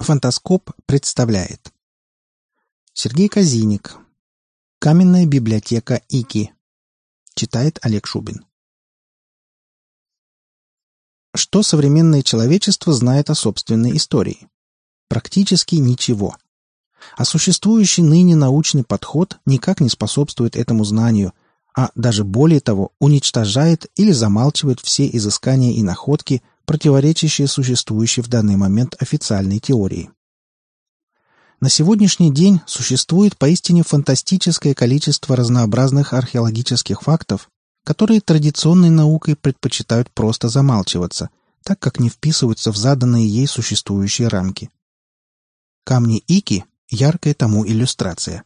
Фантаскоп представляет Сергей Казиник Каменная библиотека Ики Читает Олег Шубин Что современное человечество знает о собственной истории? Практически ничего. А существующий ныне научный подход никак не способствует этому знанию, а даже более того, уничтожает или замалчивает все изыскания и находки, противоречащие существующей в данный момент официальной теории. На сегодняшний день существует поистине фантастическое количество разнообразных археологических фактов, которые традиционной наукой предпочитают просто замалчиваться, так как не вписываются в заданные ей существующие рамки. Камни Ики – яркая тому иллюстрация.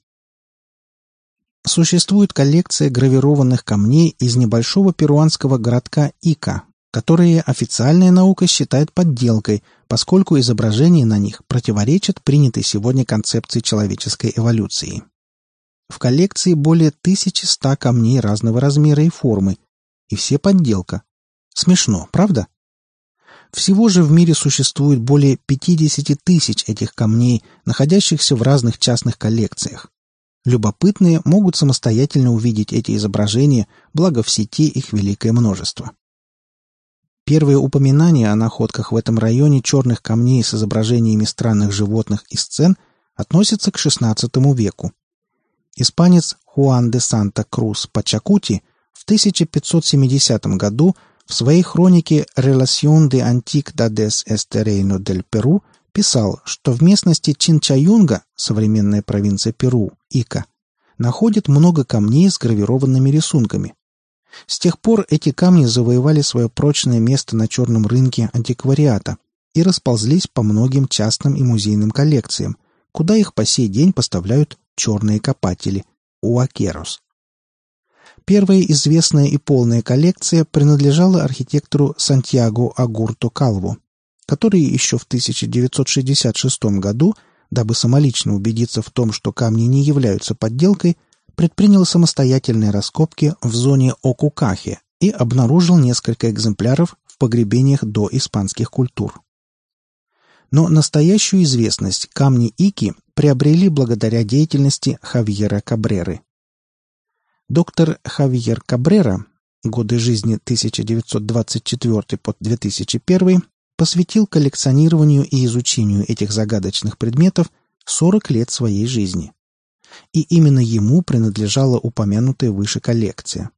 Существует коллекция гравированных камней из небольшого перуанского городка Ика, которые официальная наука считает подделкой, поскольку изображения на них противоречат принятой сегодня концепции человеческой эволюции. В коллекции более 1100 камней разного размера и формы, и все подделка. Смешно, правда? Всего же в мире существует более 50 тысяч этих камней, находящихся в разных частных коллекциях. Любопытные могут самостоятельно увидеть эти изображения, благо в сети их великое множество. Первые упоминания о находках в этом районе черных камней с изображениями странных животных и сцен относятся к XVI веку. Испанец Хуан де Санта-Крус Пачакути в 1570 году в своей хронике «Relación de Antiquidades este Reino del Perú» писал, что в местности Чинчаюнга, современная провинция Перу, Ика, находят много камней с гравированными рисунками. С тех пор эти камни завоевали свое прочное место на черном рынке антиквариата и расползлись по многим частным и музейным коллекциям, куда их по сей день поставляют черные копатели – уакерос. Первая известная и полная коллекция принадлежала архитектору Сантьяго Агурто Калву, который еще в 1966 году, дабы самолично убедиться в том, что камни не являются подделкой, предпринял самостоятельные раскопки в зоне Окукахи и обнаружил несколько экземпляров в погребениях до испанских культур. Но настоящую известность камни Ики приобрели благодаря деятельности Хавьера Кабреры. Доктор Хавьер Кабрера, годы жизни 1924 под 2001, посвятил коллекционированию и изучению этих загадочных предметов 40 лет своей жизни и именно ему принадлежала упомянутая выше коллекция.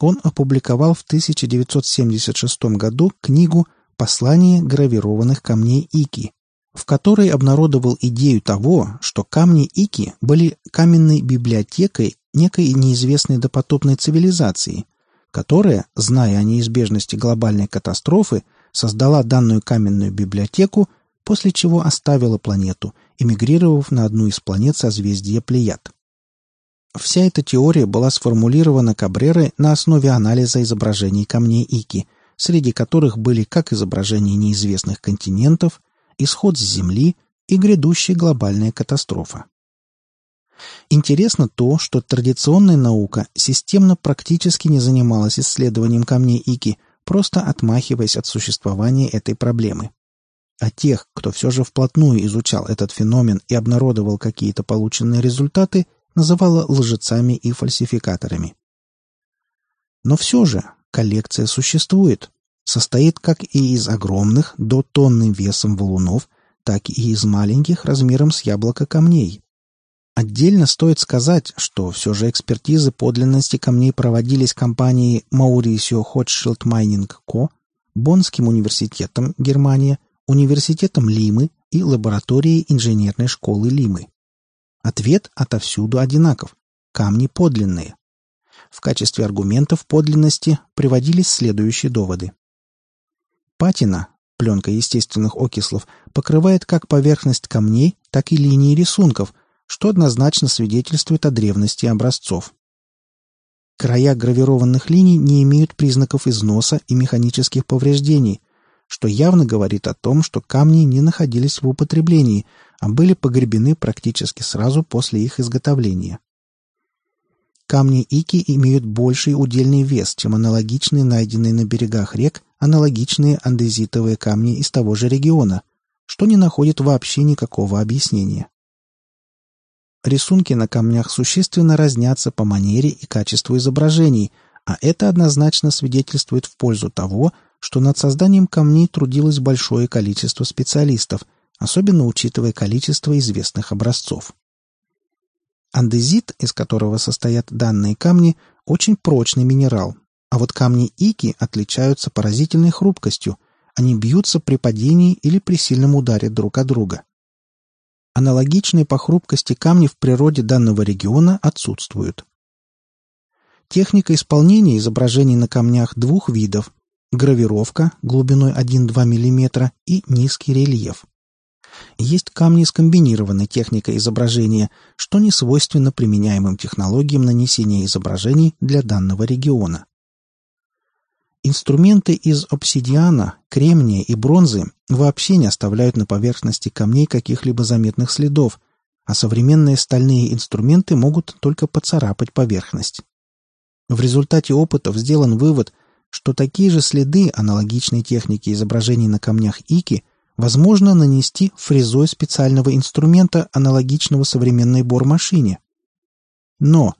Он опубликовал в 1976 году книгу «Послание гравированных камней Ики», в которой обнародовал идею того, что камни Ики были каменной библиотекой некой неизвестной допотопной цивилизации, которая, зная о неизбежности глобальной катастрофы, создала данную каменную библиотеку, после чего оставила планету – эмигрировав на одну из планет созвездия Плеяд. Вся эта теория была сформулирована Кабрерой на основе анализа изображений камней Ики, среди которых были как изображения неизвестных континентов, исход с Земли и грядущая глобальная катастрофа. Интересно то, что традиционная наука системно практически не занималась исследованием камней Ики, просто отмахиваясь от существования этой проблемы а тех, кто все же вплотную изучал этот феномен и обнародовал какие-то полученные результаты, называла лжецами и фальсификаторами. Но все же коллекция существует, состоит как и из огромных до тонны весом валунов, так и из маленьких размером с яблоко камней. Отдельно стоит сказать, что все же экспертизы подлинности камней проводились компанией Mauricio Hochschild Mining Co., Боннским университетом, Германия, университетом Лимы и лабораторией инженерной школы Лимы. Ответ отовсюду одинаков. Камни подлинные. В качестве аргументов подлинности приводились следующие доводы. Патина, пленка естественных окислов, покрывает как поверхность камней, так и линии рисунков, что однозначно свидетельствует о древности образцов. Края гравированных линий не имеют признаков износа и механических повреждений, что явно говорит о том, что камни не находились в употреблении, а были погребены практически сразу после их изготовления. Камни Ики имеют больший удельный вес, чем аналогичные найденные на берегах рек аналогичные андезитовые камни из того же региона, что не находит вообще никакого объяснения. Рисунки на камнях существенно разнятся по манере и качеству изображений, а это однозначно свидетельствует в пользу того, что над созданием камней трудилось большое количество специалистов, особенно учитывая количество известных образцов. Андезит, из которого состоят данные камни, очень прочный минерал, а вот камни ики отличаются поразительной хрупкостью, они бьются при падении или при сильном ударе друг от друга. Аналогичные по хрупкости камни в природе данного региона отсутствуют. Техника исполнения изображений на камнях двух видов – гравировка глубиной 1-2 мм и низкий рельеф. Есть камни с комбинированной техникой изображения, что не свойственно применяемым технологиям нанесения изображений для данного региона. Инструменты из обсидиана, кремния и бронзы вообще не оставляют на поверхности камней каких-либо заметных следов, а современные стальные инструменты могут только поцарапать поверхность. В результате опытов сделан вывод, что такие же следы аналогичной техники изображений на камнях ики возможно нанести фрезой специального инструмента, аналогичного современной бормашине. Но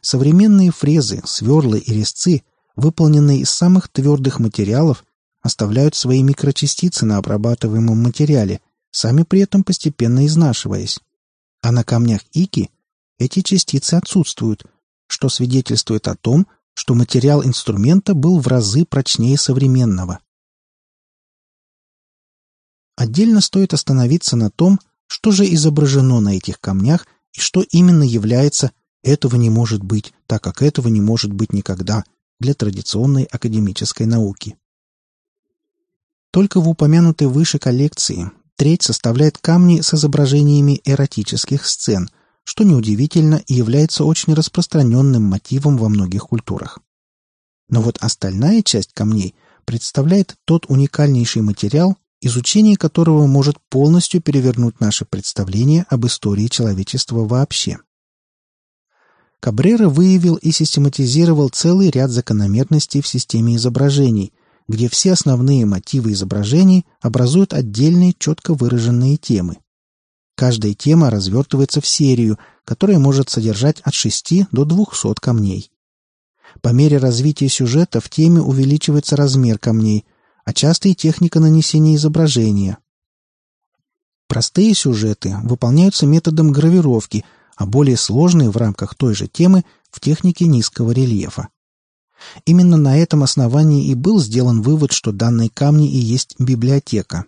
современные фрезы, сверлы и резцы, выполненные из самых твердых материалов, оставляют свои микрочастицы на обрабатываемом материале, сами при этом постепенно изнашиваясь. А на камнях ики эти частицы отсутствуют, что свидетельствует о том, что материал инструмента был в разы прочнее современного. Отдельно стоит остановиться на том, что же изображено на этих камнях и что именно является «этого не может быть», так как этого не может быть никогда для традиционной академической науки. Только в упомянутой выше коллекции треть составляет камни с изображениями эротических сцен, что неудивительно и является очень распространенным мотивом во многих культурах. Но вот остальная часть камней представляет тот уникальнейший материал, изучение которого может полностью перевернуть наше представление об истории человечества вообще. Кабрера выявил и систематизировал целый ряд закономерностей в системе изображений, где все основные мотивы изображений образуют отдельные четко выраженные темы. Каждая тема развертывается в серию, которая может содержать от 6 до 200 камней. По мере развития сюжета в теме увеличивается размер камней, а часто и техника нанесения изображения. Простые сюжеты выполняются методом гравировки, а более сложные в рамках той же темы в технике низкого рельефа. Именно на этом основании и был сделан вывод, что данные камни и есть библиотека.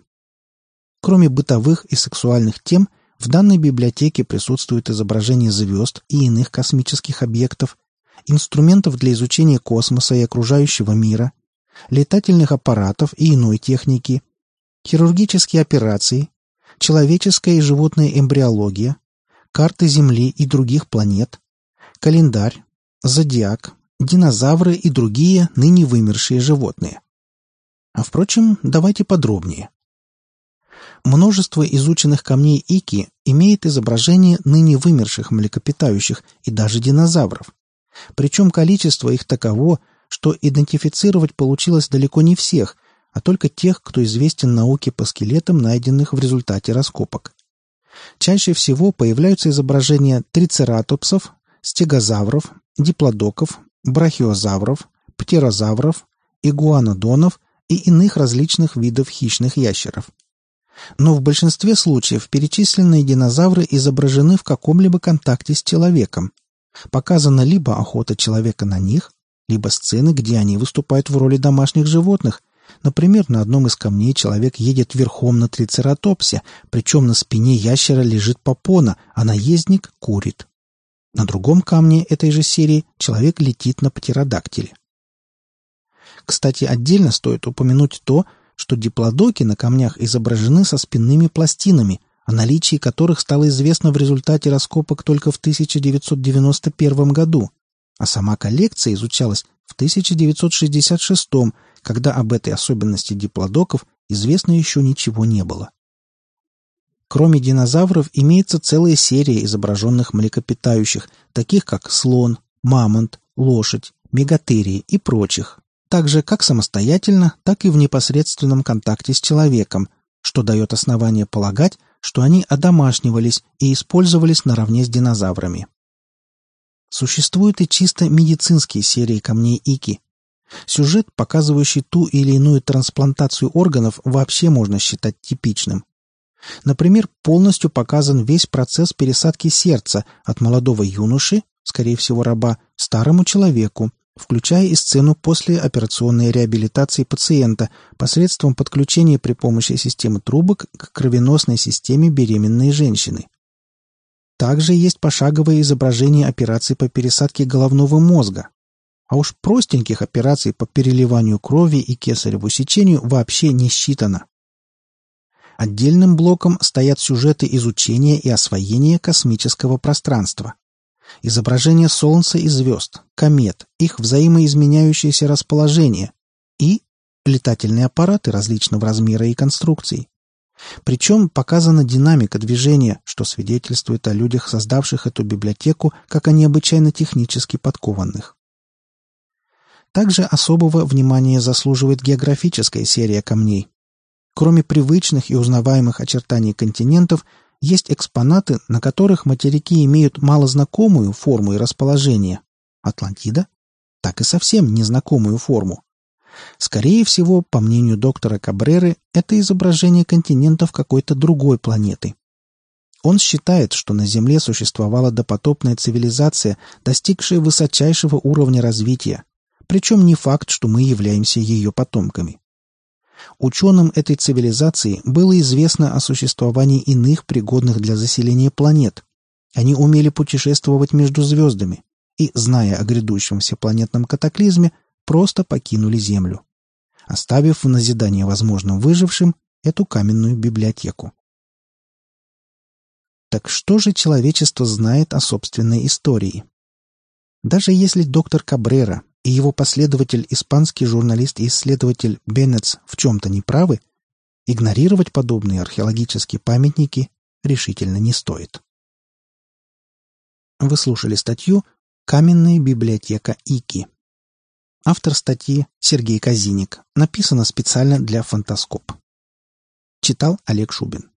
Кроме бытовых и сексуальных тем, в данной библиотеке присутствует изображение звезд и иных космических объектов, инструментов для изучения космоса и окружающего мира, летательных аппаратов и иной техники, хирургические операции, человеческая и животная эмбриология, карты Земли и других планет, календарь, зодиак, динозавры и другие ныне вымершие животные. А впрочем, давайте подробнее. Множество изученных камней Ики имеет изображение ныне вымерших млекопитающих и даже динозавров. Причем количество их таково, что идентифицировать получилось далеко не всех, а только тех, кто известен науке по скелетам, найденных в результате раскопок. Чаще всего появляются изображения трицератопсов, стегозавров, диплодоков, брахиозавров, птерозавров, игуанодонов и иных различных видов хищных ящеров. Но в большинстве случаев перечисленные динозавры изображены в каком-либо контакте с человеком. Показана либо охота человека на них, либо сцены, где они выступают в роли домашних животных. Например, на одном из камней человек едет верхом на трицератопсе, причем на спине ящера лежит попона, а наездник курит. На другом камне этой же серии человек летит на птеродактиле. Кстати, отдельно стоит упомянуть то, что диплодоки на камнях изображены со спинными пластинами, о наличии которых стало известно в результате раскопок только в 1991 году а сама коллекция изучалась в 1966 когда об этой особенности диплодоков известно еще ничего не было. Кроме динозавров имеется целая серия изображенных млекопитающих, таких как слон, мамонт, лошадь, мегатерии и прочих, так же как самостоятельно, так и в непосредственном контакте с человеком, что дает основание полагать, что они одомашнивались и использовались наравне с динозаврами. Существуют и чисто медицинские серии камней Ики. Сюжет, показывающий ту или иную трансплантацию органов, вообще можно считать типичным. Например, полностью показан весь процесс пересадки сердца от молодого юноши, скорее всего раба, старому человеку, включая и сцену после операционной реабилитации пациента посредством подключения при помощи системы трубок к кровеносной системе беременной женщины. Также есть пошаговое изображение операций по пересадке головного мозга. А уж простеньких операций по переливанию крови и кесареву сечению вообще не считано. Отдельным блоком стоят сюжеты изучения и освоения космического пространства. Изображение Солнца и звезд, комет, их взаимоизменяющееся расположение и летательные аппараты различного размера и конструкций. Причем показана динамика движения, что свидетельствует о людях, создавших эту библиотеку, как о необычайно технически подкованных. Также особого внимания заслуживает географическая серия камней. Кроме привычных и узнаваемых очертаний континентов, есть экспонаты, на которых материки имеют малознакомую форму и расположение. Атлантида? Так и совсем незнакомую форму. Скорее всего, по мнению доктора Кабреры, это изображение континентов какой-то другой планеты. Он считает, что на Земле существовала допотопная цивилизация, достигшая высочайшего уровня развития, причем не факт, что мы являемся ее потомками. Ученым этой цивилизации было известно о существовании иных пригодных для заселения планет. Они умели путешествовать между звездами и, зная о грядущем всепланетном катаклизме, просто покинули Землю, оставив в назидание возможным выжившим эту каменную библиотеку. Так что же человечество знает о собственной истории? Даже если доктор Кабрера и его последователь, испанский журналист и исследователь Беннетс в чем-то неправы, игнорировать подобные археологические памятники решительно не стоит. Вы слушали статью «Каменная библиотека Ики». Автор статьи Сергей Казиник. Написано специально для «Фантаскоп». Читал Олег Шубин.